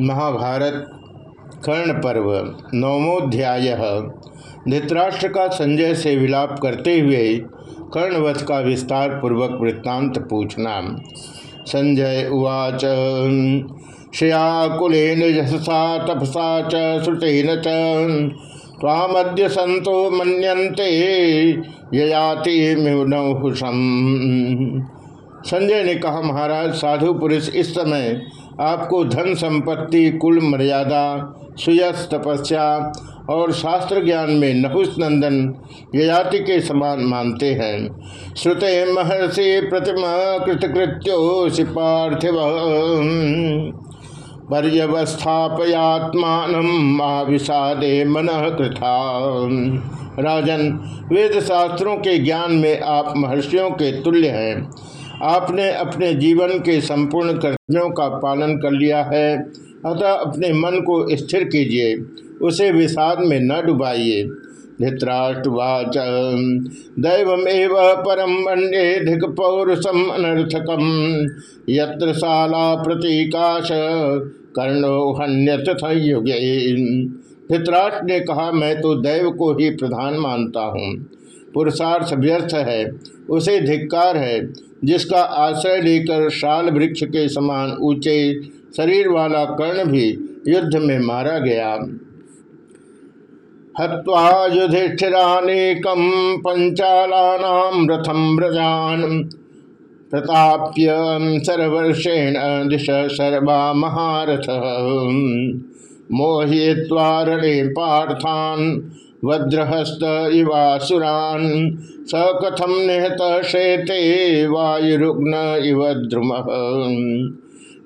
महाभारत कर्ण पर्व, नवमोध्याय। धृतराष्ट्र का संजय से विलाप करते हुए कर्णवध का विस्तार पूर्वक वृत्तांत पूछना। संजय उवाच श्रियाकुलेन यशसा तपसा च श्रुतेन तामद्य संतो मनते ययाति मिहुनहुषम संजय ने कहा, महाराज, साधु पुरुष, इस समय आपको धन संपत्ति, कुल मर्यादा सुयस तपस्या और शास्त्र ज्ञान में नहुस नंदन ययाति के समान मानते हैं। श्रुते महर्षि प्रतिमा कृतकृत्यो पार्थिव पर्यवस्थापयात्मान विषादे मन कृथा। राजन वेद शास्त्रों के ज्ञान में आप महर्षियों के तुल्य हैं। आपने अपने जीवन के संपूर्ण कर्तव्यों का पालन कर लिया है। अतः अपने मन को स्थिर कीजिए, उसे विषाद में न डुबाइए। धृतराष्ट्रवाच दैवमेव परम धिक पौरुषम अनर्थकम। यत्र शाला प्रतीकाश, कर्णो हन्यत धृतराष्ट्र ने कहा, मैं तो दैव को ही प्रधान मानता हूँ। पुरुषार्थ व्यर्थ है, उसे धिक्कार है, जिसका आश्रय लेकर शाल वृक्ष के समान ऊँचे शरीर वाला कर्ण भी युद्ध में मारा गया। हत्वा युधिष्ठिरानेकम पंचालानाम रथम व्रजान, प्रताप्य सर्वर्षेण दिश सर्वा महारथ। मोहित्वारणे पार्थान वज्रहस्त इवासुरान। स कथम निहत शेते वायुरुग्न इव द्रुम।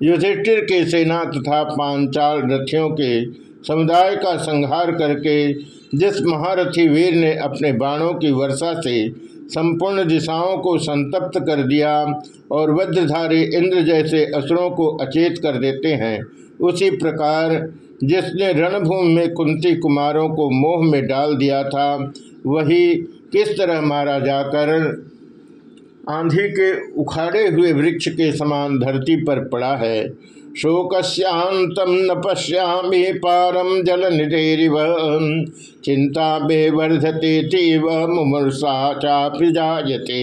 युधिष्ठिर के सेना तथा पांचाल रथियों के समुदाय का संहार करके जिस महारथी वीर ने अपने बाणों की वर्षा से संपूर्ण दिशाओं को संतप्त कर दिया और वज्रधारी इंद्र जैसे असुरों को अचेत कर देते हैं, उसी प्रकार जिसने रणभूमि में कुंती कुमारों को मोह में डाल दिया था, वही किस तरह मारा जाकर आंधी के उखाड़े हुए वृक्ष के समान धरती पर पड़ा है। शोकस्यांतम न पश्यामी पारम जल निधेरिव चिंता बेवर्धते तीव मुमूर्षा चापि जायते।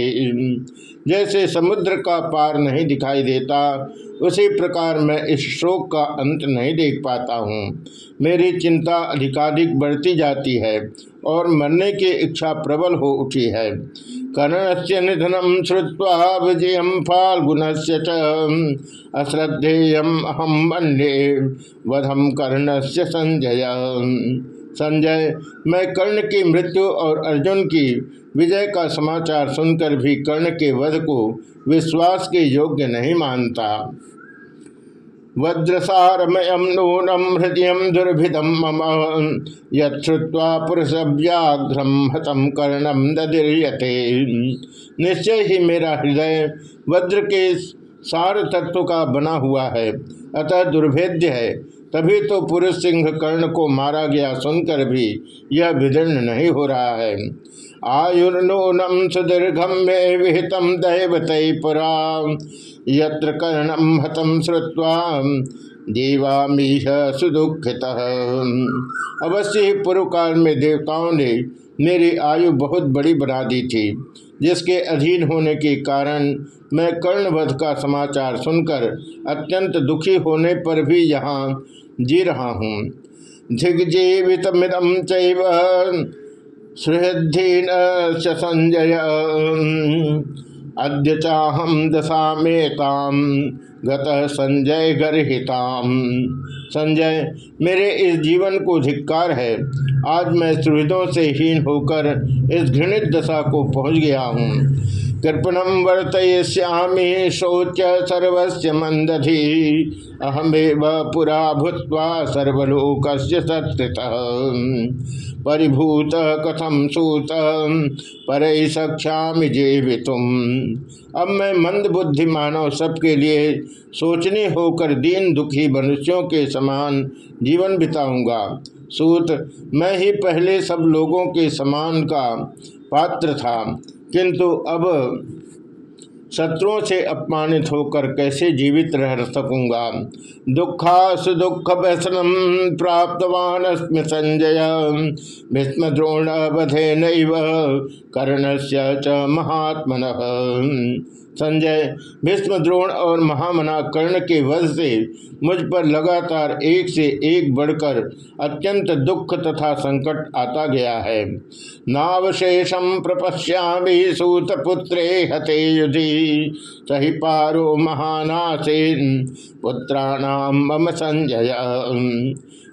जैसे समुद्र का पार नहीं दिखाई देता, उसी प्रकार मैं इस शोक का अंत नहीं देख पाता हूँ। मेरी चिंता अधिकाधिक बढ़ती जाती है और मरने की इच्छा प्रबल हो उठी है। कर्ण से निधनम श्रुवा विजय फाल्गुन से अश्रद्धेय अहम वधम कर्ण से संजय। संजय, मैं कर्ण की मृत्यु और अर्जुन की विजय का समाचार सुनकर भी कर्ण के वध को विश्वास के योग्य नहीं मानता। वज्रसारमयम नूनम हृदय दुर्भिदम मम युवा पुरुष व्याघ्रम हतम कर्णम दीर्यते निश्चय ही मेरा हृदय वज्र के सार तत्व का बना हुआ है, अतः दुर्भेद्य है। तभी तो पुरुष सिंह कर्ण को मारा गया सुनकर भी यह विदीर्ण नहीं हो रहा है। आयुर्नूनम सुदीर्घम में विहितम दैवत पुरा। यत्र कर्णम हतम श्रुवा देवामीह सुदुखित। अवश्य ही पूर्व काल में देवताओं ने मेरी आयु बहुत बड़ी बना दी थी। जिसके अधीन होने के कारण मैं कर्णवध का समाचार सुनकर अत्यंत दुखी होने पर भी यहाँ जी रहा हूँ। धिग्जीवित मिदम सुहृद्धि संजय। अद्य चाहम दशा मेताम गत संजय गर्ताम संजय, मेरे इस जीवन को धिक्कार है। आज मैं सुहृदों से हीन होकर इस घृणित दशा को पहुँच गया हूँ। कृपणम वर्तयश्यामी शोच सर्वस्य मंदधि अहमेव पुरा भूत्वा सर्वलोक परिभूत कथम सूत? पर सक्षा जीवित अब मैं मंद बुद्धि मानव सबके लिए सोचने होकर दीन दुखी मनुष्यों के समान जीवन बिताऊँगा। सूत, मैं ही पहले सब लोगों के समान का पात्र था। किंतु अब शत्रुओं से अपमानित होकर कैसे जीवित रह सकूँगा? दुखा सुदुख व्यसनम प्राप्तवान संजय। भीष्म द्रोण बधे नैव से च महात्मन। संजय, भीष्म, द्रोण और महामना कर्ण के वध से मुझ पर लगातार एक से एक बढ़कर अत्यंत दुख तथा संकट आता गया है। नावशेषम प्रपश्यामी सूतपुत्रे हते युधि सही पारो महानासे पुत्राणाम मम संजय।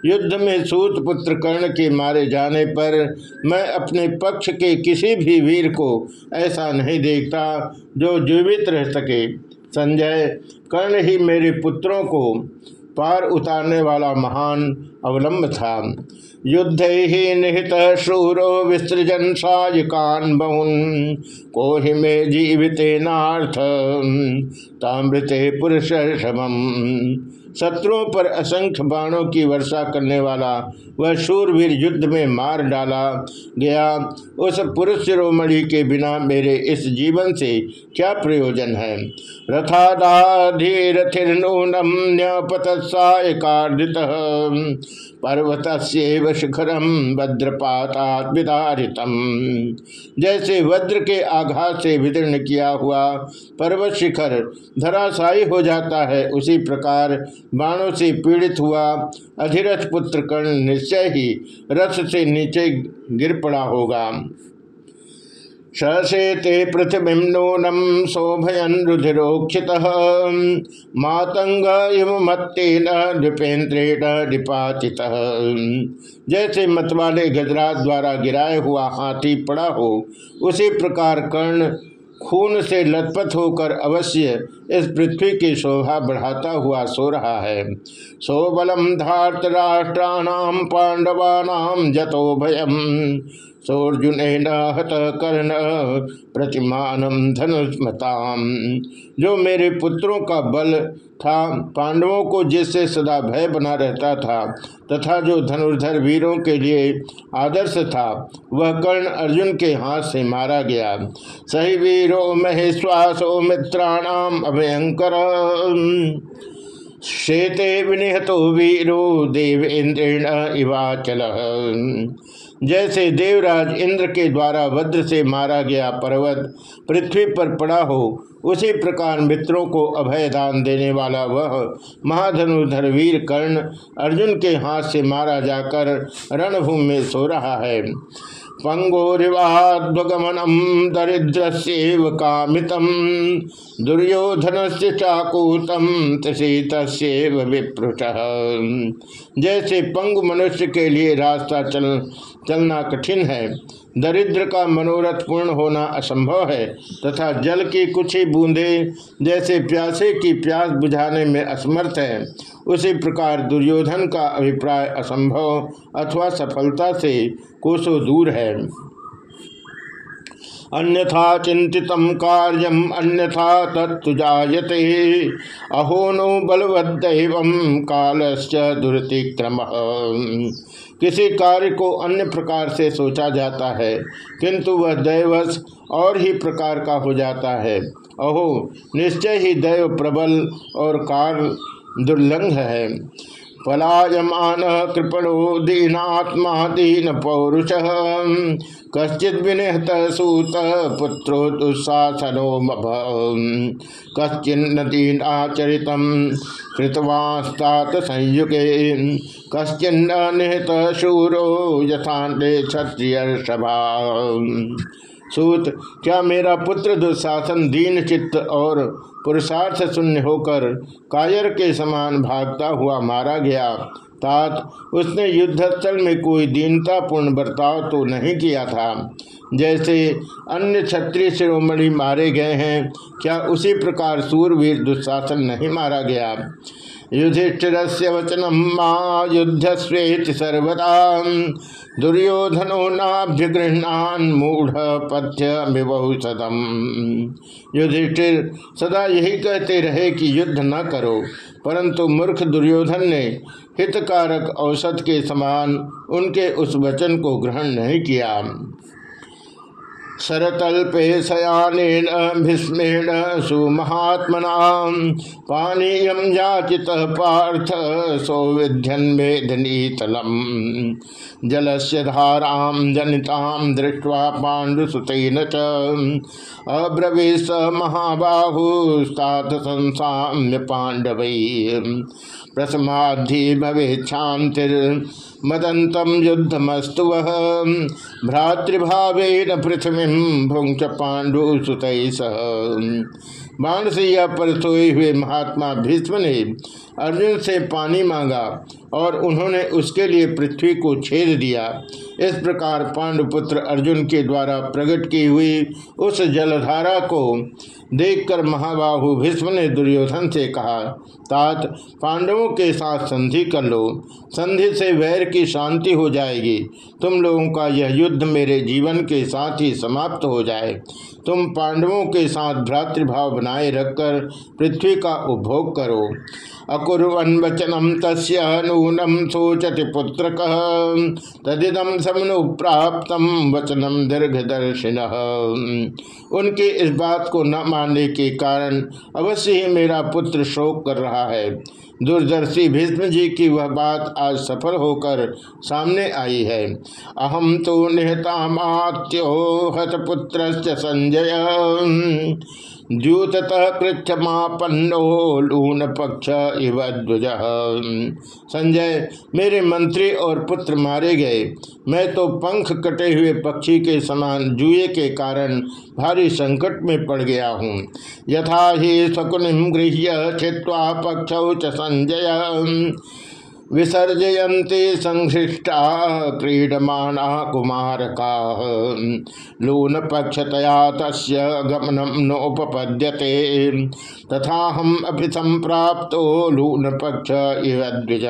युद्ध में सूत पुत्र कर्ण के मारे जाने पर मैं अपने पक्ष के किसी भी वीर को ऐसा नहीं देखता जो जीवित रह सके। संजय, कर्ण ही मेरे पुत्रों को पार उतारने वाला महान अवलंब था। युद्ध ही निहित शूरो विसृजन सायकान बहुन को में जीवित नाथ तामृते पुरुष शत्रुओं पर असंख्य बाणों की वर्षा करने वाला, वह शूरवीर युद्ध में मार डाला गया। उस पुरुष शिरोमणि के बिना मेरे इस जीवन से क्या प्रयोजन है? रथादाधिरथिर्नूनम न्यपतसायकार्दित पर्वत शिखरम वज्रपाता विदारितम जैसे वज्र के आघात से विदीर्ण किया हुआ पर्वत शिखर धराशायी हो जाता है, उसी प्रकार बाणों से पीड़ित हुआ अधिरथ पुत्र कर्ण निश्चय ही रथ से नीचे गिर पड़ा होगा। सशेते पृथ्वी नूनम शोभयन रुधिरोक्षित। मातंग इवमत्तेन नृपेन्द्रेण जैसे मतवाले गजराज द्वारा गिराए हुआ हाथी पड़ा हो, उसी प्रकार कर्ण खून से लथपथ होकर अवश्य इस पृथ्वी की शोभा बढ़ाता हुआ सो रहा है। सोबलम धार्त राष्ट्राणाम पांडवानाम जतो भयम सोर्जुन हत कर्ण प्रतिमान धनुष्मताम। जो मेरे पुत्रों का बल था, पांडवों को जिससे सदा भय बना रहता था, तथा जो धनुर्धर वीरों के लिए आदर्श था, वह कर्ण अर्जुन के हाथ से मारा गया। सही वीरो महेश्वासो मित्राणाम अभयंकर। शेते विनिहतो वीरो देवेन्द्रेण इवाचल। जैसे देवराज इंद्र के द्वारा वज्र से मारा गया पर्वत पृथ्वी पर पड़ा हो, उसी प्रकार मित्रों को अभय दान देने वाला वह महाधनुधर वीर कर्ण अर्जुन के हाथ से मारा जाकर रणभूमि में सो रहा है। पंगोरिवाध्वगमनम दरिद्र कामित दुर्योधन से चाकूतम त्रिशीत विप्रुष जैसे पंगु मनुष्य के लिए रास्ता चल चलना कठिन है। दरिद्र का मनोरथ पूर्ण होना असंभव है तथा जल की कुछ ही बूंदे जैसे प्यासे की प्यास बुझाने में असमर्थ है। उसी प्रकार दुर्योधन का अभिप्राय असंभव अथवा सफलता से कोसों दूर है। अन्यथा चिंतित कार्यम, अन्यथा तत्जायते अहो नो बलवदैव कालश्च दुर्तिक्रम। किसी कार्य को अन्य प्रकार से सोचा जाता है, किंतु वह दैवश और ही प्रकार का हो जाता है। अहो, निश्चय ही दैव प्रबल और कार दुर्लंघ है। पलायमान कृपणो दीनात्मा दीन पौरुष कश्चित विनिहत सूत पुत्रो दुस्साहनो कश्चिन्न आचरित कृतवास्तात संयुगे। कश्चिन्न निहत शूरो यथांडे क्षत्रिय सभा सूत, क्या मेरा पुत्र दुशासन दीन चित्त और पुरुषार्थ शून्य होकर कायर के समान भागता हुआ मारा गया? तात उसने युद्धस्थल में कोई दीनतापूर्ण बर्ताव तो नहीं किया था। जैसे अन्य क्षत्रिय शिरोमणि मारे गए हैं, क्या उसी प्रकार सूरवीर दुशासन नहीं मारा गया? युधिष्ठिर से वचनम माँ युद्ध स्वेत सर्वदा। दुर्योधनो नाभ्यगृहणान मूढ़ पथ्य विबहुसदम युधिष्ठिर सदा यही कहते रहे कि युद्ध न करो, परंतु मूर्ख दुर्योधन ने हितकारक औसत के समान उनके उस वचन को ग्रहण नहीं किया। सरतल्पे शयान भीष्मेण सुमहात्मना। पानीय याचित पार्थ सौविध्यन मेधनीतलम जल से धारा जनिता दृष्ट्वा पाण्डुसुतेन च। अब्रवीश महाबाहुस्तात संसाम्य पांडव प्रसमाधि भवेच्छांतिर मदंतम युद्धमस्तु वह भ्रातृभावेन पृथ्वी भुंक्ष पांडु सुत बाण से यह पर सोए हुए महात्मा भीष्म ने अर्जुन से पानी मांगा और उन्होंने उसके लिए पृथ्वी को छेद दिया। इस प्रकार पांडुपुत्र अर्जुन के द्वारा प्रकट की हुई उस जलधारा को देखकर महाबाहु भीष्म ने दुर्योधन से कहा, तात, पांडवों के साथ संधि कर लो। संधि से वैर की शांति हो जाएगी। तुम लोगों का यह युद्ध मेरे जीवन के साथ ही समाप्त हो जाए। तुम पांडवों के साथ भ्रातृभाव बनाए रखकर पृथ्वी का उपभोग करो। अकुर्वन वचनम तस्य नूनम सोचति पुत्र तदिदम समनु प्राप्त वचनम दीर्घदर्शिन। उनके इस बात को न मानने के कारण अवश्य ही मेरा पुत्र शोक कर रहा है। दूरदर्शी भीष्म जी की वह बात आज सफल होकर सामने आई है। अहम तो निहता मात्यो हतपुत्र संजय। द्यूततः पृथ्यमापन्नो लून पक्ष इव ध्वज संजय, मेरे मंत्री और पुत्र मारे गए। मैं तो पंख कटे हुए पक्षी के समान जुए के कारण भारी संकट में पड़ गया हूँ। यथा ही शकुनिम गृह्य छिवा पक्ष संजय। विसर्जयन्ति संश्रिष्टा क्रीडमाणा कुमारका। लून पक्षतया तस्य गमनम नोपपद्यते। तथा हम अभी संप्राप्तो लून पक्ष इव द्विज।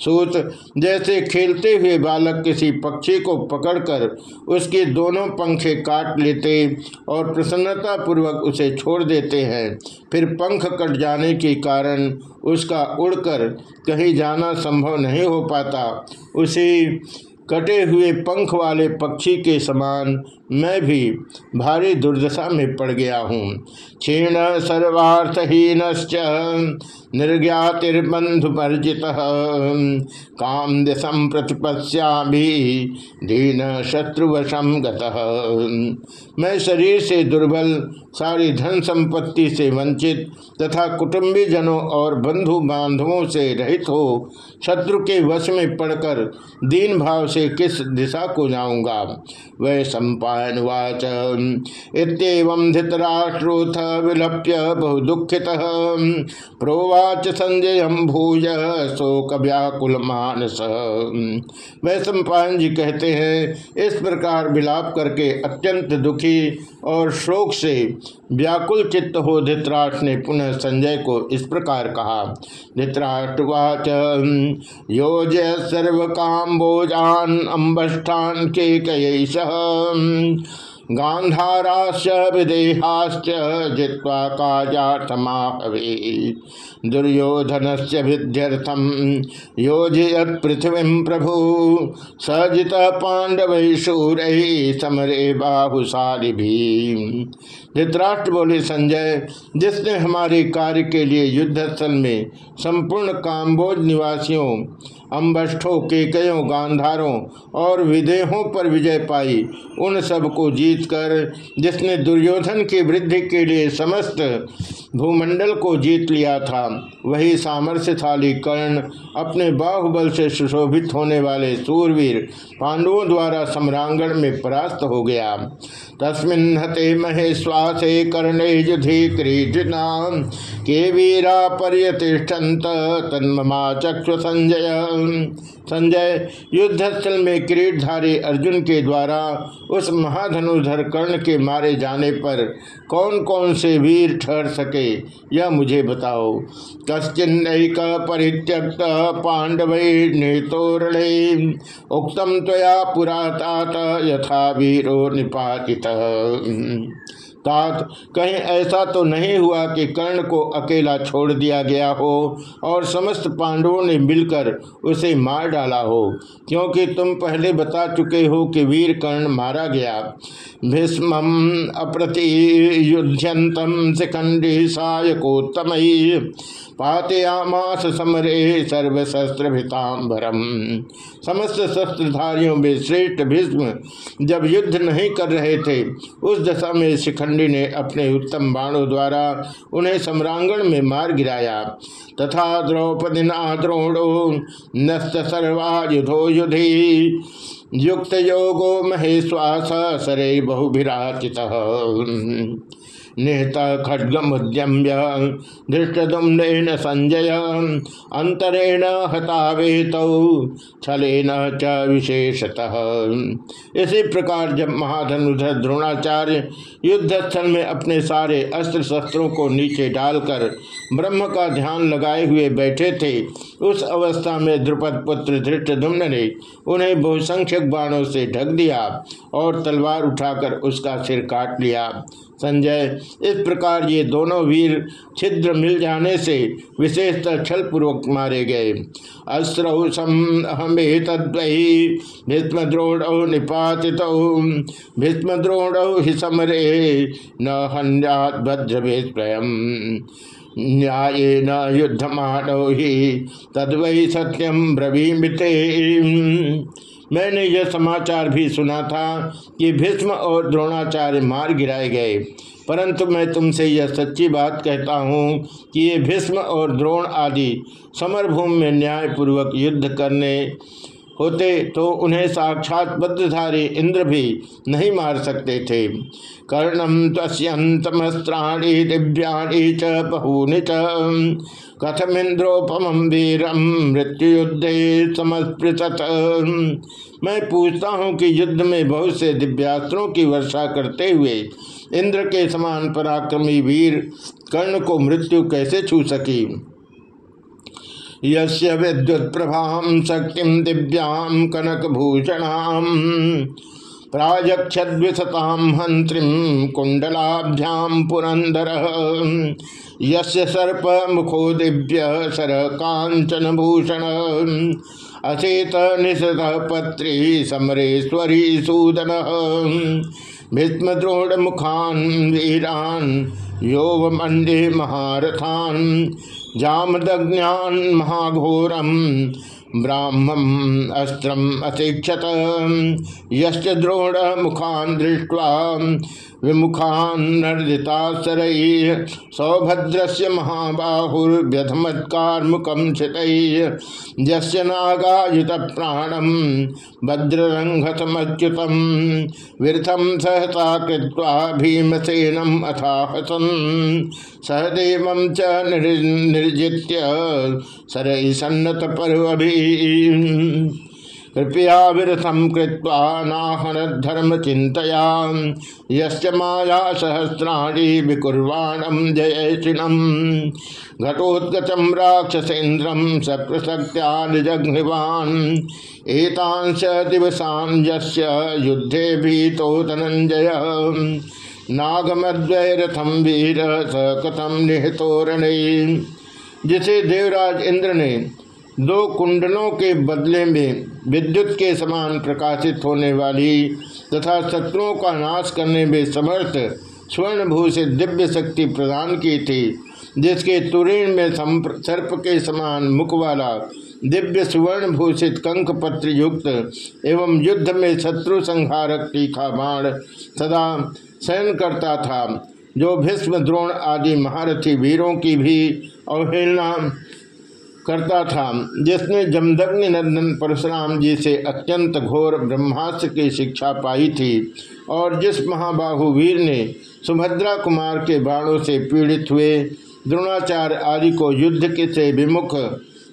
सूत, जैसे खेलते हुए बालक किसी पक्षी को पकड़कर उसके दोनों पंखे काट लेते और प्रसन्नता पूर्वक उसे छोड़ देते हैं, फिर पंख कट जाने के कारण उसका उड़कर कहीं जाना संभव नहीं हो पाता। उसे कटे हुए पंख वाले पक्षी के समान मैं भी भारी दुर्दशा में पड़ गया हूँ। क्षीण सर्वार्थहीन निर्ज्ञातिर्बंधुपर्जित काम दिशम प्रतिपस्या भी दीन शत्रुवशम मैं शरीर से दुर्बल, सारी धन संपत्ति से वंचित, तथा कुटुंबी जनों और बंधु बांधवों से रहित हो, शत्रु के वश में पड़कर दीन भाव से किस दिशा को जाऊँगा? वह सम्पायन वाच। इतम धृतराष्ट्रोथ विलप्य बहु दुखित प्रोवाच संजय भूय शोक व्याकुल मानस सम्पायन जी कहते हैं, इस प्रकार विलाप करके अत्यंत दुखी और शोक से व्याकुल चित्त हो धृतराष्ट्र ने पुनः संजय को इस प्रकार कहा धृतराष्ट्रवाच योज सर्व काम्बोजान अम्बष्ठान के कई गांधाराश्च विदेहाश्च जित्वा दुर्योधन से विध्यर्थम योजयत पृथ्वी प्रभु। सजित पांडव शूर समरे बाहुशाली भी धृतराष्ट्र बोले संजय, जिसने हमारे कार्य के लिए युद्ध स्थल में संपूर्ण काम्बोज निवासियों अम्बष्ठों केकयों, गांधारों और विदेहों पर विजय पाई। उन सबको जीतकर, जिसने दुर्योधन की वृद्धि के लिए समस्त भूमंडल को जीत लिया था, वही सामर्थ्यशाली कर्ण अपने बाहुबल से सुशोभित होने वाले सूरवीर पांडवों द्वारा सम्रांगण में परास्त हो गया। तस्मिन् हते महेश्वासे कर्णे युधि के वीरा पर्यतिष्ठन्त, तन्ममा चक्ष संजय। संजय, युद्धस्थल में किरीटधारी अर्जुन के द्वारा उस महाधनुधर कर्ण के मारे जाने पर कौन कौन से वीर ठहर सके, यह मुझे बताओ। कश्चिन्नक परित्यक्त पांडव नेतोरणे उक्तम तया पुरा तात यथा वीरो निपातित। तात, कहीं ऐसा तो नहीं हुआ कि कर्ण को अकेला छोड़ दिया गया हो और समस्त पांडवों ने मिलकर उसे मार डाला हो। क्योंकि तुम पहले बता चुके हो कि वीर कर्ण मारा गया। भीष्म अप्रति युद्धंतम शिखंडी सायकोत्तम। पातयामास समरे सर्वशस्त्र भितांबरम समस्त शस्त्रधारियों में श्रेष्ठ भीष्म जब युद्ध नहीं कर रहे थे, उस दशा में शिखंडी ने अपने उत्तम बाणों द्वारा उन्हें सम्रांगण में मार गिराया। तथा द्रौपदी द्रोणो नस्त सर्वा युधो। युधि युक्त योगो महेश्वास सरे बहुभिराचित निहता खड्गमुद्यम्य धृष्टुम्न संजय अंतरेण हतावेत, छलेन च विशेषतः। इसी प्रकार जब महाधनुधर द्रोणाचार्य युद्धस्थल में अपने सारे अस्त्र शस्त्रों को नीचे डालकर ब्रह्म का ध्यान लगाए हुए बैठे थे, उस अवस्था में द्रुपद पुत्र धृष्टधुम्न ने उन्हें बहुसंख्यक बाणों से ढक दिया और तलवार उठाकर उसका सिर काट लिया। संजय। इस प्रकार ये दोनों वीर छिद्र मिल जाने से विशेषतः छल पूर्वक मारे गए। भीष्म द्रोण निपातित न्याय न युद्धमान ही तद्वही सत्यम ब्रवीमिते मैंने यह समाचार भी सुना था कि भीष्म और द्रोणाचार्य मार गिराए गए। परंतु मैं तुमसे यह सच्ची बात कहता हूँ कि ये भीष्म और द्रोण आदि समरभूमि में न्यायपूर्वक युद्ध करने होते तो उन्हें साक्षात बद्धधारी इंद्र भी नहीं मार सकते थे। कर्णम तस्यंतमस्त्राणी दिव्याणी च बहूनि च। कथमिंद्रोपम वीरम मृत्युयुद्धे समस्पृशत। मैं पूछता हूँ कि युद्ध में बहुत से दिव्यास्त्रों की वर्षा करते हुए इंद्र के समान पराक्रमी वीर कर्ण को मृत्यु कैसे छू सकी? यस्य विद्युत प्रभाम शक्तिम दिव्याम कनक भूषणाम प्राजक्षद्विशताम हंत्रिम यस्य सर्प मुखो दिव्य सर कांचन भूषण अचेत निशत पत्री समरेश्वरी सूदन। भीष्मद्रोण मुखान वीरान योव मंडे महारथान। जामदज्ञान महाघोरम ब्राह्मम अस्त्रम अशिक्षत यश्च द्रोण मुखान दृष्ट्वा विमुखान्नर्दितासर सौभद्र से महाबाहुर्व्यधमत्कारमुकम छित यस्य नागायुत प्राणम भद्ररंघतमच्युत विरथम सहसा कृत्वा भीमसेनम अथाहसन सहदेव च निर्जित्य सरई सन्नत पर्वभी कृपया विरथम कृत्वा नाहन धर्म चिंतया यश्च माया सहस्राणी विकुर्वाणम जयचिनम घटोत्कचम राक्षसेन्द्रम सप्रसक्त्या निजघ्निवान। एतांश दिवसान यस्य युद्धे भीतो धनंजय नागमद्वैरथम वीर स कथम निहतोरण। जिसे देवराज इंद्र ने दो कुंडलों के बदले में विद्युत के समान प्रकाशित होने वाली तथा शत्रुओं का नाश करने में समर्थ स्वर्ण भूषित दिव्य शक्ति प्रदान की थी, जिसके तुरीण में सर्प के समान मुख वाला दिव्य सुवर्ण भूषित कंक पत्र युक्त एवं युद्ध में शत्रु संहारक तीखा बाण सदा शयन करता था, जो भीष्म, द्रोण आदि महारथी वीरों की भी अवहेलना करता था, जिसने जमदग्नि नंदन परशुराम जी से अत्यंत घोर ब्रह्मास्त्र की शिक्षा पाई थी और जिस महाबाहु वीर ने सुभद्रा कुमार के बाणों से पीड़ित हुए, द्रोणाचार्य आदि को युद्ध के से विमुख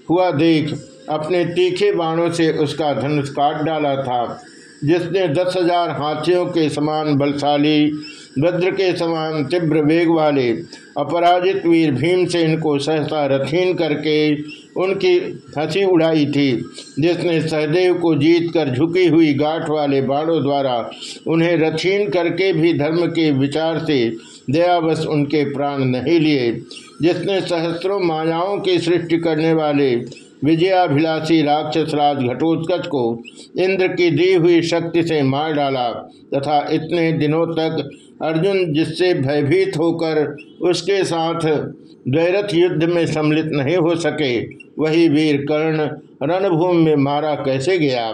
हुआ देख, अपने तीखे बाणों से उसका धनुष काट डाला था, जिसने दस हज़ार हाथियों के समान बलशाली वज्र के समान तीव्र वेग वाले, अपराजित वीर भीमसेन को सहसा रथीन करके उनकी हँसी उड़ाई थी, जिसने सहदेव को जीत कर झुकी हुई गांठ वाले बाणों द्वारा उन्हें रथीन करके भी धर्म के विचार से दयावश उनके प्राण नहीं लिए, जिसने सहस्त्रों मायाओं की सृष्टि करने वाले विजयाभिलाषी राक्षस राज घटोत्कच को इंद्र की दी हुई शक्ति से मार डाला, तथा इतने दिनों तक अर्जुन जिससे भयभीत होकर उसके साथ द्वैरथ युद्ध में सम्मिलित नहीं हो सके, वही वीर कर्ण रणभूमि में मारा कैसे गया?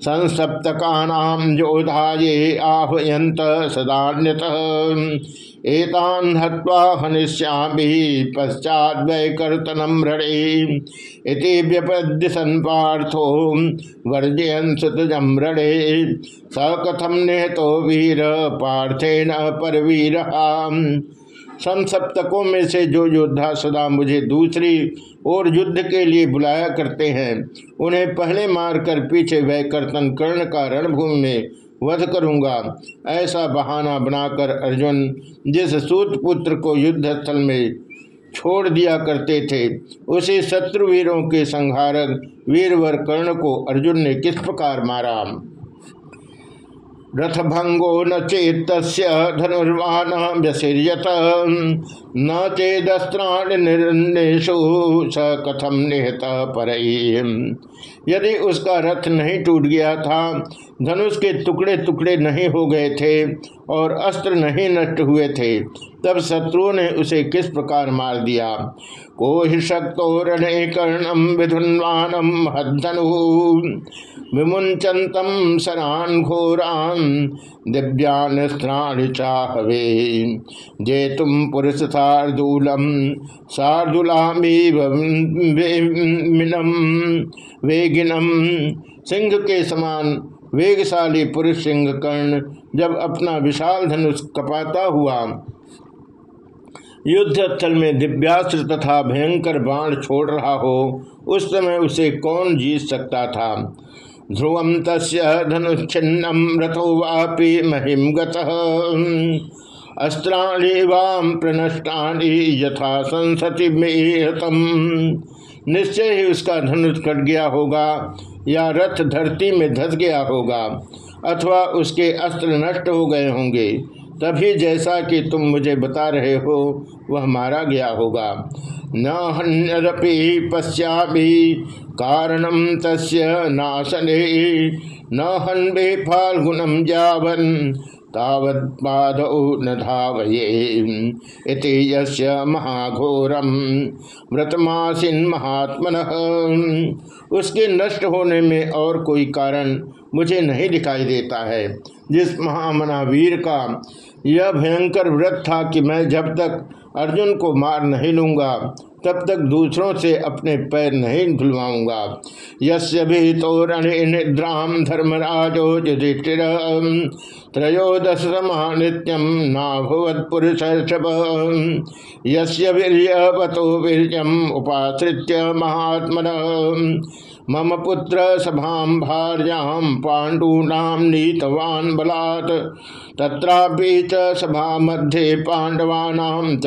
संसप्तकानाम जोधा ये आह्वयंत सदान्यत। एतान हत्वा पश्चात वर्जयन सुतजम स कथम वीर परवीर। संसप्तकों में से जो योद्धा सदा मुझे दूसरी ओर युद्ध के लिए बुलाया करते हैं, उन्हें पहले मारकर पीछे वह कर्तन कर्ण का रणभूमि में वध करूँगा। ऐसा बहाना बनाकर अर्जुन जिस सूत पुत्र को युद्ध स्थल में छोड़ दिया करते थे, उसी शत्रुवीरों के संहारक वीरवर कर्ण को अर्जुन ने किस प्रकार मारा? रथभंगो न चेत धनुर्वान व्यसिर्यत न चेदस्त्राण निर्णेशु स कथम निहत पर। यदि उसका रथ नहीं टूट गया था, धनुष के टुकड़े टुकड़े नहीं हो गए थे और अस्त्र नहीं नष्ट हुए थे, तब शत्रुओं ने उसे किस प्रकार मार दिया? को ही शक्तो रणे कर्णम विधुन्वानम हधनु विमुंचतम सरान घोरान दिव्यान स्त्राण चाहवे जे तुम पुरुष शार्दूलम शार्दुलामिनम वेगिनम। सिंह के समान वेगशाली पुरुष सिंह कर्ण जब अपना विशाल धनुष कपाता हुआ। युद्ध स्थल में दिव्यास्त्र तथा भयंकर बाण छोड़ रहा हो, उस समय उसे कौन जीत सकता था? ध्रुवम तस् धनुच्छिन्नम रथो वापी महिम अस्त्राणी वाम प्रनष्टाणी यथा संसति में निश्चय ही उसका धनुष कट गया होगा या रथ धरती में धस गया होगा अथवा उसके अस्त्र नष्ट हो गए होंगे। तभी जैसा कि तुम मुझे बता रहे हो, वह मारा गया होगा। न हन्यरपि पश्यामी कारणम तस्य नाशने। न हन्वे फाल्गुनम जावन तावत्पाद न धावये इति महाघोरम व्रतमासीन महात्मन। उसके नष्ट होने में और कोई कारण मुझे नहीं दिखाई देता है। जिस महामना वीर का यह भयंकर व्रत था कि मैं जब तक अर्जुन को मार नहीं लूँगा तब तक दूसरों से अपने पैर नहीं धुलवाऊँगा। यस्य भी निद्राम धर्मराजो युधिष्ठिर, त्रयोदश नित्यम नाभवत पुरुष यस्य वीर्यवतो वीर्यम उपाश्रित्य महात्मन। मम पुत्र सभां भार्यां पाण्डूनां नीतवान् बलात्, तत्रापि च सभा मध्ये पाण्डवानां च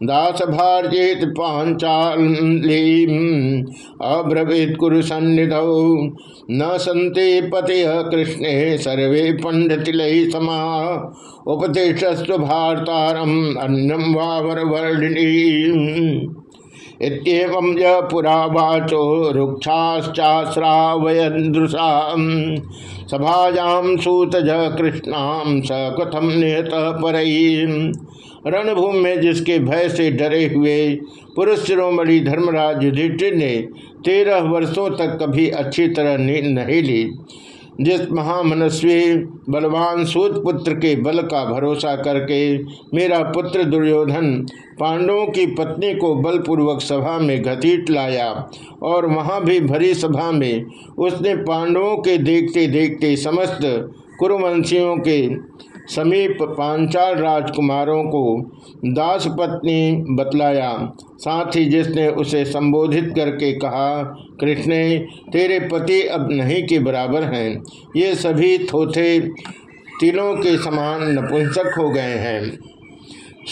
दास भार्येत पांचालीम अब्रवीत कुरु सन्निधौ न संते पति कृष्णे, सर्वे पंडितिल समा। उपदेशस्व भारतारम अन्नम वावर वर्णिनी इतम य पुरा वाचो रुक्षाश्चाश्रावयदृशा सभायां सूतज कृष्णाम स कथम निहत पर रणभूमि में जिसके भय से डरे हुए पुरुष शिरोमणि धर्मराज युधिष्ठिर ने तेरह वर्षों तक कभी अच्छी तरह नींद नहीं ली। जिस महामनस्वी, बलवान सूत पुत्र के बल का भरोसा करके मेरा पुत्र दुर्योधन पांडवों की पत्नी को बलपूर्वक सभा में घसीट लाया और वहाँ भी भरी सभा में उसने पांडवों के देखते देखते समस्त कुरुवंशियों के समीप पांचाल राजकुमारों को दास पत्नी बतलाया, साथ ही जिसने उसे संबोधित करके कहा, कृष्ण, तेरे पति अब नहीं के बराबर हैं। ये सभी थोथे तिलों के समान नपुंसक हो गए हैं।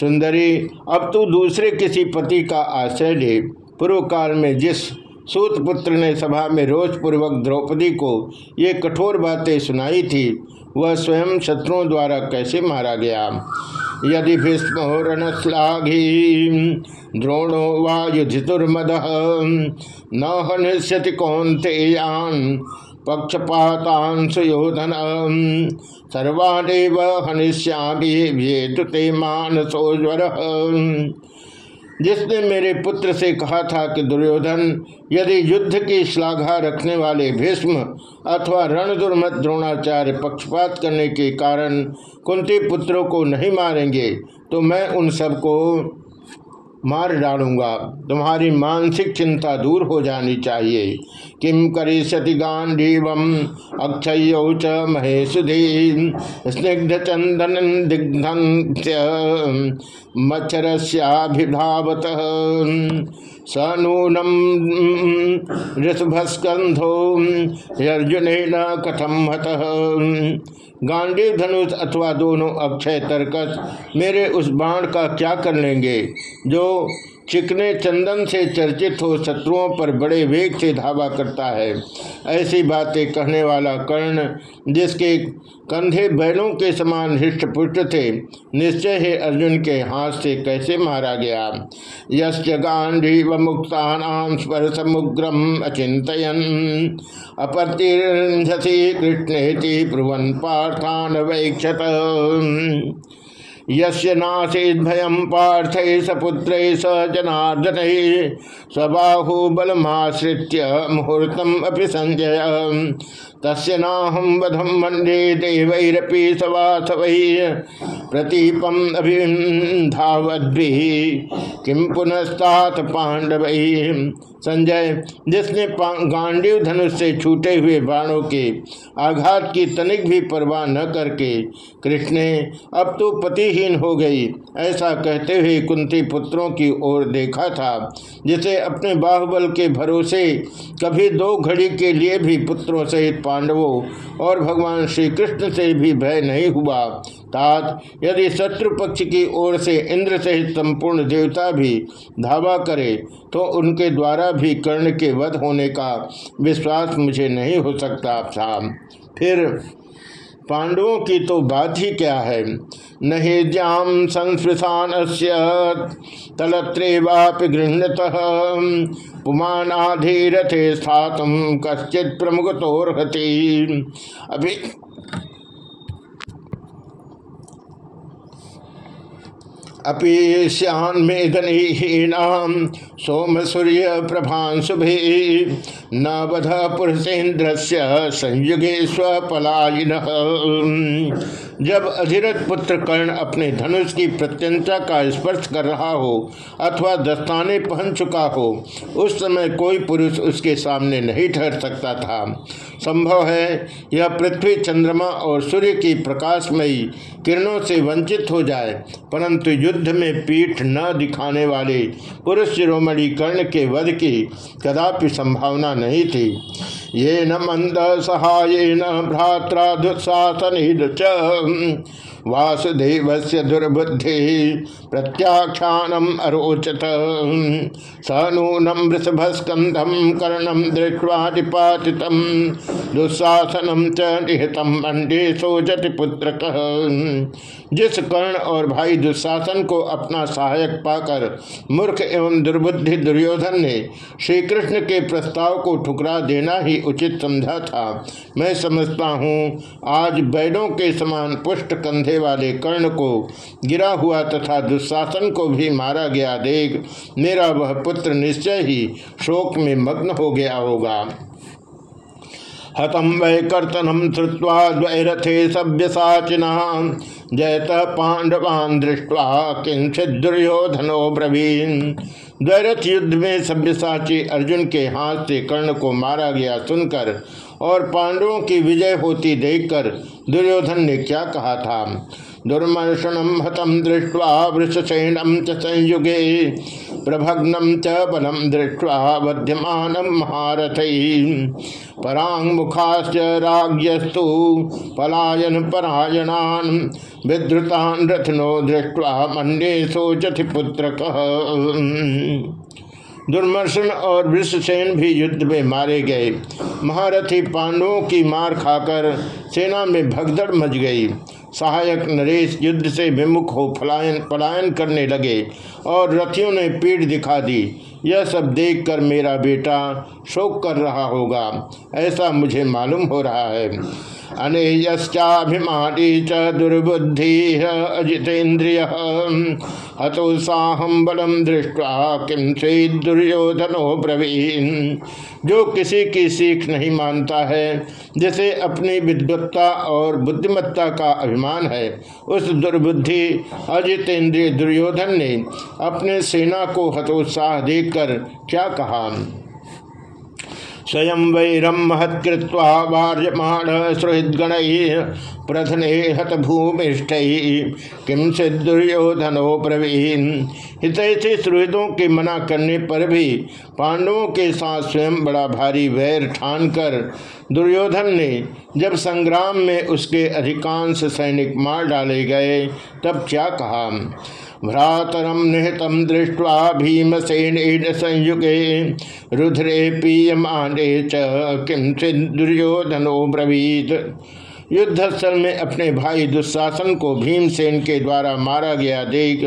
सुंदरी, अब तू दूसरे किसी पति का आश्रय ले। पूर्व काल में जिस सूत पुत्र ने सभा में रोष पूर्वक द्रौपदी को ये कठोर बातें सुनाई थी। वह स्वयं शत्रुओं द्वारा कैसे मारा गया? यदि द्रोणो वा युधितुर्मद न हनिष्यति कौंतेयान पक्षपातान सुयोधन ते मानसोज्वर जिसने मेरे पुत्र से कहा था कि दुर्योधन, यदि युद्ध की श्लाघा रखने वाले भीष्म अथवा रणदुर्मत द्रोणाचार्य पक्षपात करने के कारण कुंती पुत्रों को नहीं मारेंगे तो मैं उन सबको मार डालूँगा। तुम्हारी मानसिक चिंता दूर हो जानी चाहिए। किम करिष्यति गांडीव अक्षय च महेशुधि स्निग्ध चंदन दिग्धन मच्छरस्याभिभावत। सनूनम ऋषभस्कंधो अर्जुन कथम हत। धनुष अथवा दोनों अक्षय तर्कस मेरे उस बाण का क्या कर लेंगे? जो चिकने चंदन से चर्चित हो शत्रुओं पर बड़े वेग से धावा करता है। ऐसी बातें कहने वाला कर्ण, जिसके कंधे बैलों के समान हृष्ट पुष्ट थे, निश्चय ही अर्जुन के हाथ से कैसे मारा गया। यश्च गांधी व मुक्तान स्वर समुग्रम अचिंतन अपतिर्झसी कृष्णेति ब्रुवन पार्थान वैक्षत यस्य नासीद भयम पार्थ सपुत्र स जनार्दन। स्वबाहुबलमाश्रित्य मुहूर्तम संजय नाहम वधम वंदे देवैरपी सवाथ वही प्रतीपम अभिधावद्भि किम पुनस्तात पांडव संजय, जिसने गांडीव धनुष से छूटे हुए बाणों के आघात की तनिक भी परवाह न करके, कृष्ण, अब तो पतिहीन हो गई। ऐसा कहते हुए कुंती पुत्रों की ओर देखा था, जिसे अपने बाहुबल के भरोसे कभी दो घड़ी के लिए भी पुत्रों सहित पांडवों और भगवान श्री कृष्ण से भी भय नहीं हुआ। तात, यदि शत्रु पक्ष की ओर से इंद्र सहित संपूर्ण देवता भी धावा करे तो उनके द्वारा भी कर्ण के वध होने का विश्वास मुझे नहीं हो सकता था फिर पांडवों की तो बात ही क्या है? नहीं जाम संस्पृशान तलत्रेवापि गृहत पुमानाधीरथे स्थात कश्चित प्रमुख तोरहति अभी अपि श्यान्मेघनीहीनाम सोम सूर्य प्रभां शुभे न बध पुरुषेन्द्र से संयुगे स्वपलायन। जब अधिरथ पुत्र कर्ण अपने धनुष की प्रत्यंता का स्पर्श कर रहा हो अथवा दस्ताने पहन चुका हो, उस समय कोई पुरुष उसके सामने नहीं ठहर सकता था। संभव है यह पृथ्वी चंद्रमा और सूर्य की प्रकाशमयी किरणों से वंचित हो जाए, परंतु युद्ध में पीठ न दिखाने वाले पुरुष कर्ण के वध की कदापि संभावना नहीं थी। ये न मंद सहाय न भ्रात्रा दुस्साहसन वासुदेव से दुर्बुद्धि प्रत्याख्यानम अरोचत। सनूनम वृषभस्कंधम कर्णम दृष्टवादिपातित दुस्साहसनम च निहतम मंडे सोचति पुत्र जिस कर्ण और भाई दुशासन को अपना सहायक पाकर मूर्ख एवं दुर्बुद्धि दुर्योधन ने श्री कृष्ण के प्रस्ताव को ठुकरा देना ही उचित समझा था। मैं समझता हूँ, आज बैलों के समान पुष्ट कंधे वाले कर्ण को गिरा हुआ तथा दुशासन को भी मारा गया देख मेरा वह पुत्र निश्चय ही शोक में मग्न हो गया होगा। हतम वै कर्तनम श्रुवा द्वैरथे सभ्यसाचिना जयत पांडवान दृष्टवा किंचित दुर्योधनो ब्रवीन। द्वैरथ युद्ध में सभ्यसाची अर्जुन के हाथ से कर्ण को मारा गया सुनकर और पांडवों की विजय होती देखकर दुर्योधन ने क्या कहा था? दुर्मर्शनम हतम दृष्ट्वा वृषसेनम च संयुगे प्रभग्नम च बलम दृष्ट्वा बध्यमान महारथ। परांग मुखाश्च पलायन परायणान, विद्रुतान रथनो दृष्ट्वा मंडे सोचति पुत्र दुर्मर्शन और वृषसेन भी युद्ध में मारे गए। महारथी पांडवों की मार खाकर सेना में भगदड़ मच गई। सहायक नरेश युद्ध से विमुख हो पलायन पलायन करने लगे और रथियों ने पीठ दिखा दी। यह सब देखकर मेरा बेटा शोक कर रहा होगा। ऐसा मुझे मालूम हो रहा है। अनेयश्चाभिमानी च दुर्बुद्धि अजितेन्द्रिय। हतोत्साहम बलम दृष्टवा किम से दुर्योधनो ब्रवीण जो किसी की सीख नहीं मानता है, जिसे अपनी विद्वत्ता और बुद्धिमत्ता का अभिमान है, उस दुर्बुद्धि अजितेंद्रिय दुर्योधन ने अपने सेना को हतोत्साह देखकर क्या कहा? स्वयं वैरम महत्कृत्वा वार्यमाण सुहृदगण प्रधने हत भूमिष्ठ किम से दुर्योधनो प्रवीण हितैषी सुहृदों के मना करने पर भी पांडवों के साथ स्वयं बड़ा भारी वैर ठान कर दुर्योधन ने जब संग्राम में उसके अधिकांश सैनिक मार डाले गए, तब क्या कहा? भ्रातरम निहतम दृष्ट्वा भीमसेन संयुगे रुद्रे पीयमाने च किम दुर्योधनो ब्रवीत। युद्धस्थल में अपने भाई दुशासन को भीमसेन के द्वारा मारा गया देख,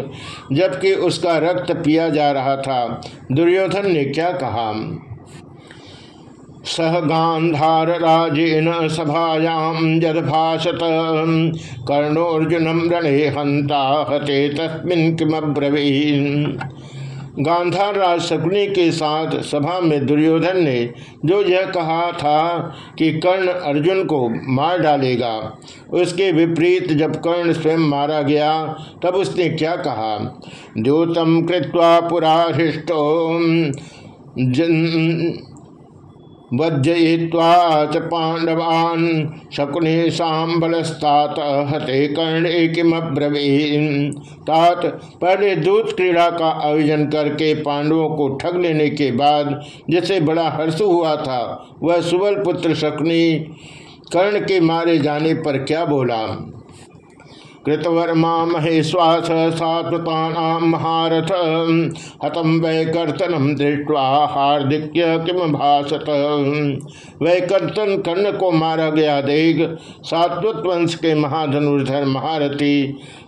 जबकि उसका रक्त पिया जा रहा था। दुर्योधन ने क्या कहा? सह गांधार राजेन सभायां यद भाषत कर्णोर्जुनम रणे हंता हते तस्मिन् किमब्रवीन्। गांधार राज शकुनी के साथ सभा में दुर्योधन ने जो यह कहा था कि कर्ण अर्जुन को मार डालेगा, उसके विपरीत जब कर्ण स्वयं मारा गया, तब उसने क्या कहा? द्योतम कृत्वा पुरा वज्रय्वा च पांडवान् शकुने सांबलस्तात हते कर्णे किमब्रवीन। तात पहले दूत क्रीड़ा का आयोजन करके पांडवों को ठग लेने के बाद जिसे बड़ा हर्ष हुआ था, वह सुबल पुत्र शकुनी कर्ण के मारे जाने पर क्या बोला? कृतवर्मा महेश्वास सात्वता महारथ। हतम वैकर्तनम दृष्टवा हार्दिक्य किम भाषत वैकर्तन कर्ण को मारा गया देख सात्वत वंश के महाधनुर्धर महारथी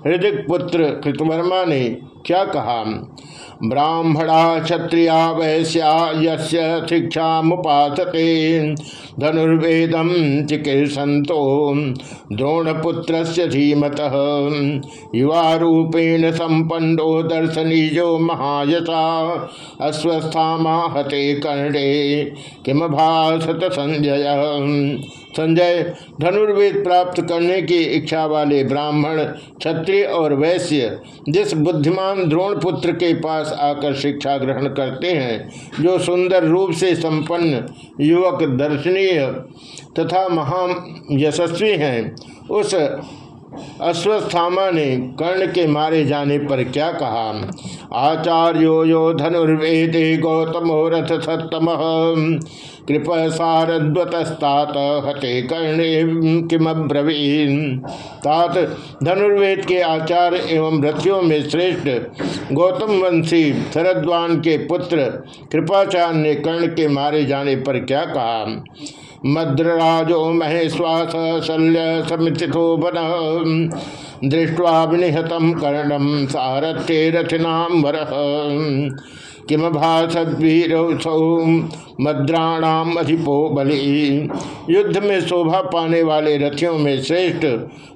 हृदय पुत्र कृतवर्मा ने क्या कहा? ब्राह्मणा क्षत्रिया वैश्या यस्य शिक्षा मुपासते धनुर्वेदम चिकीर्षंतो द्रोणपुत्र धीमत। युवा संपन्नो दर्शनीयो महायसा। अस्वस्था हते कर्णे किम भाषत संजय। संजय धनुर्वेद प्राप्त करने की इच्छा वाले ब्राह्मण, क्षत्रिय और वैश्य, जिस बुद्धिमान द्रोण पुत्र के पास आकर शिक्षा ग्रहण करते हैं, जो सुंदर रूप से संपन्न, युवक दर्शनीय तथा महायशस्वी हैं, उस अश्वस्थामा ने कर्ण के मारे जाने पर क्या कहा? आचार्यो यो धनुर्वेदे गौतमो रथ सत्तम। कृप सारद्वतस्तात हते कर्णे किमब्रवीन। तात धनुर्वेद के आचार्य एवं रथियों में श्रेष्ठ गौतम वंशी शरद्वान के पुत्र कृपाचार्य ने कर्ण के मारे जाने पर क्या कहा? मद्रराजो महेश्वास शल्य समितो वन दृष्टवा कर्णम सारथे रथनाम वर किम भाषद्वीरौ मद्राणाम अधिपो बलि। युद्ध में शोभा पाने वाले रथियों में श्रेष्ठ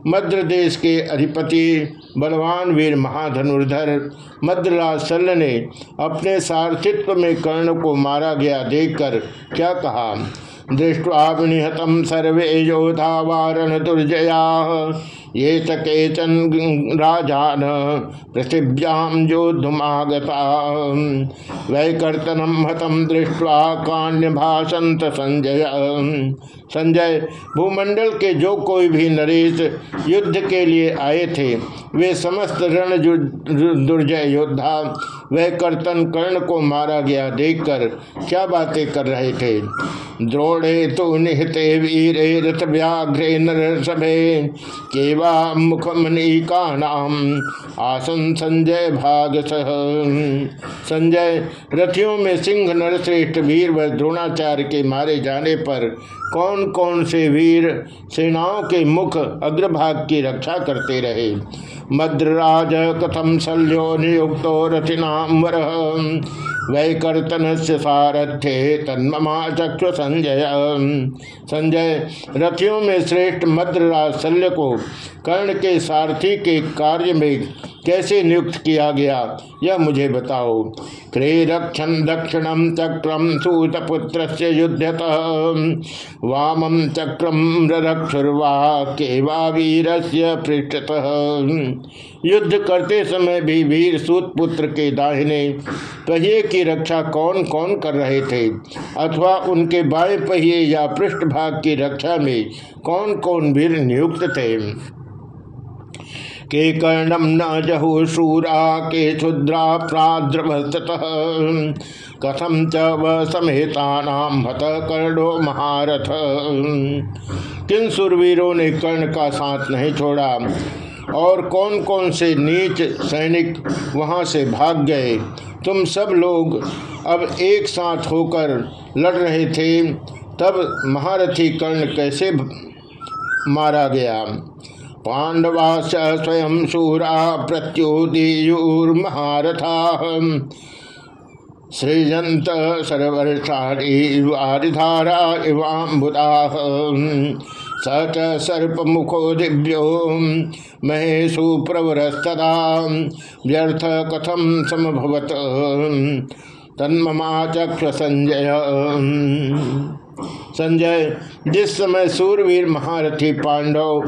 मद्र देश के अधिपति बलवान वीर महाधनुर्धर मद्रराज ने अपने सारथित्व में कर्ण को मारा गया देखकर क्या कहा? दृष्टवा विनिहतम सर्वे योधा वारण दुर्जया। ये च केचन राजान पृथिव्याम योद्धुमागता वैकर्तनम हतम दृष्टवा कान्य भाषंत संजय। संजय, भूमंडल के जो कोई भी नरेश युद्ध के लिए आए थे वे समस्त रण दुर्जय योद्धा, वह कर्तन कर्ण को मारा गया देखकर क्या बातें कर रहे थे? द्रोणे तो निहते वीरे रथ व्याघ्रे नर सभे, केवा मुखमनी का नाम? आसन संजय भाग संजय, रथियों में सिंह नरश्रेष्ठ वीर व द्रोणाचार्य के मारे जाने पर कौन कौन से वीर सेनाओं के मुख अग्रभाग की रक्षा करते रहे? मद्राज कथम शल्यो नियुक्तो वर वैकर्तन से सारथ्य तन्ममा चक्षु संजय संजय रथियों में श्रेष्ठ मद्रराज शल्य को कर्ण के सारथी के कार्य में कैसे नियुक्त किया गया, यह मुझे बताओ। क्रेरक्षण दक्षिणम चक्रम सूतपुत्र से युद्धत वामम चक्रम रक्षुर्वा केवा वीर से पृष्ठत। युद्ध करते समय भी वीर सूतपुत्र के दाहिने पहिए की रक्षा कौन कौन कर रहे थे? अथवा उनके बाएँ पहिए या पृष्ठभाग की रक्षा में कौन कौन वीर नियुक्त थे? के कर्णम न जहु शूरा, के क्षुद्रा प्राद्रवस्तत कथम च व समेता हत कर्णो महारथ। किन सुरवीरों ने कर्ण का साथ नहीं छोड़ा? और कौन कौन से नीच सैनिक वहाँ से भाग गए? तुम सब लोग अब एक साथ होकर लड़ रहे थे, तब महारथी कर्ण कैसे मारा गया? पांडवाश स्वयं शूरा प्रत्युदीयुर्महारथा सृजंत सरवर्षारिधारा इवाम्बुदा स च सर्प मुखो दिव्यो महेशु प्रवरस्तदा। व्यर्थ कथम समभवत? तन्ममा चक्र संजय संजय, जिस समय सूरवीर महारथी पांडव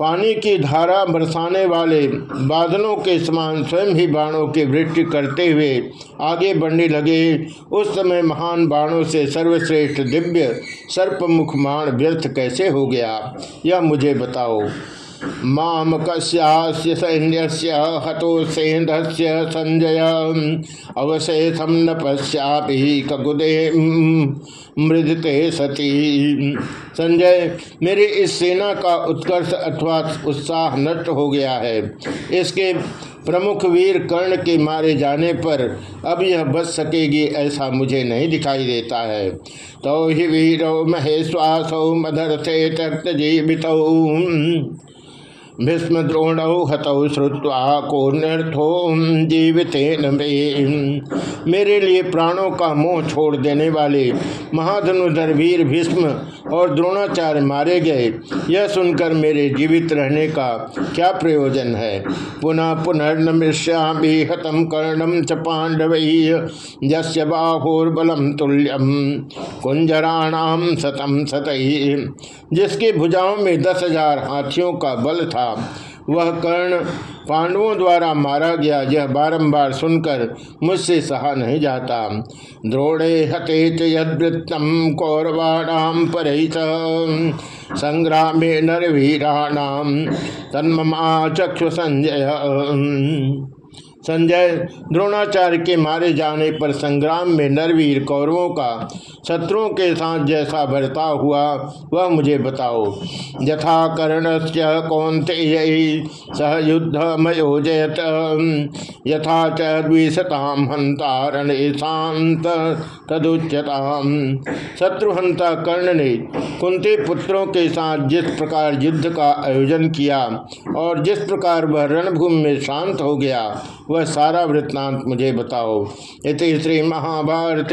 पानी की धारा बरसाने वाले बादलों के समान स्वयं ही बाणों की वृत्ति करते हुए आगे बढ़ने लगे। उस समय महान बाणों से सर्वश्रेष्ठ दिव्य सर्पमुख बाण व्यर्थ कैसे हो गया? यह मुझे बताओ। माम कस्यास्य सैन्यस्य हतो सेंधस्य संजय। अवशेषम न पश्यापि कगुदे। मृदते सती। संजय, मेरी इस सेना का उत्कर्ष अथवा उत्साह नष्ट हो गया है। इसके प्रमुख वीर कर्ण के मारे जाने पर अब यह बच सकेगी ऐसा मुझे नहीं दिखाई देता है। तो ही वीरो महेश्वासौ मदरथे तक्त जीवित भीष्म द्रोण हतौ श्रुवा को नर्थो जीवित मेरे लिए प्राणों का मोह छोड़ देने वाले महाधनुधर वीर भीष्म और द्रोणाचार्य मारे गए। यह सुनकर मेरे जीवित रहने का क्या प्रयोजन है? पुनः पुनर्नमिष्यामी हतम कर्णम च पांडव। यस्य बाहुर्बलम तुल्यम कुंजराणाम सतम सतही जिसके भुजाओं में दस हज़ार हाथियों का बल था वह कर्ण पांडवों द्वारा मारा गया यह बारंबार सुनकर मुझसे सहा नहीं जाता। द्रोड़े हते यदृत्तम कौरवाणाम पर संग्रामे नरवीराणाम तन्ममा चक्षु संजय संजय द्रोणाचार्य के मारे जाने पर संग्राम में नरवीर कौरवों का शत्रुओं के साथ जैसा बर्ताव हुआ, वह मुझे बताओ। यथा कर्ण से कौनते सह युद्ध मयोजयत यथा चीशताम हंतारण शांत तदुच्यताम। शत्रुहंता कर्ण ने कुंती पुत्रों के साथ जिस प्रकार युद्ध का आयोजन किया और जिस प्रकार वह रणभूमि में शांत हो गया वह सारा वृत्तांत मुझे बताओ। इति श्री महाभारत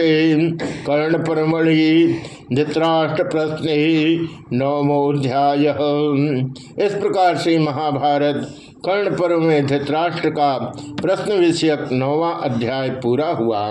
कर्ण परमणि धृतराष्ट्र प्रश्न ही नवमोध्याय इस प्रकार से महाभारत कर्ण पर्व में धृतराष्ट्र का प्रश्न विषयक नौवा अध्याय पूरा हुआ।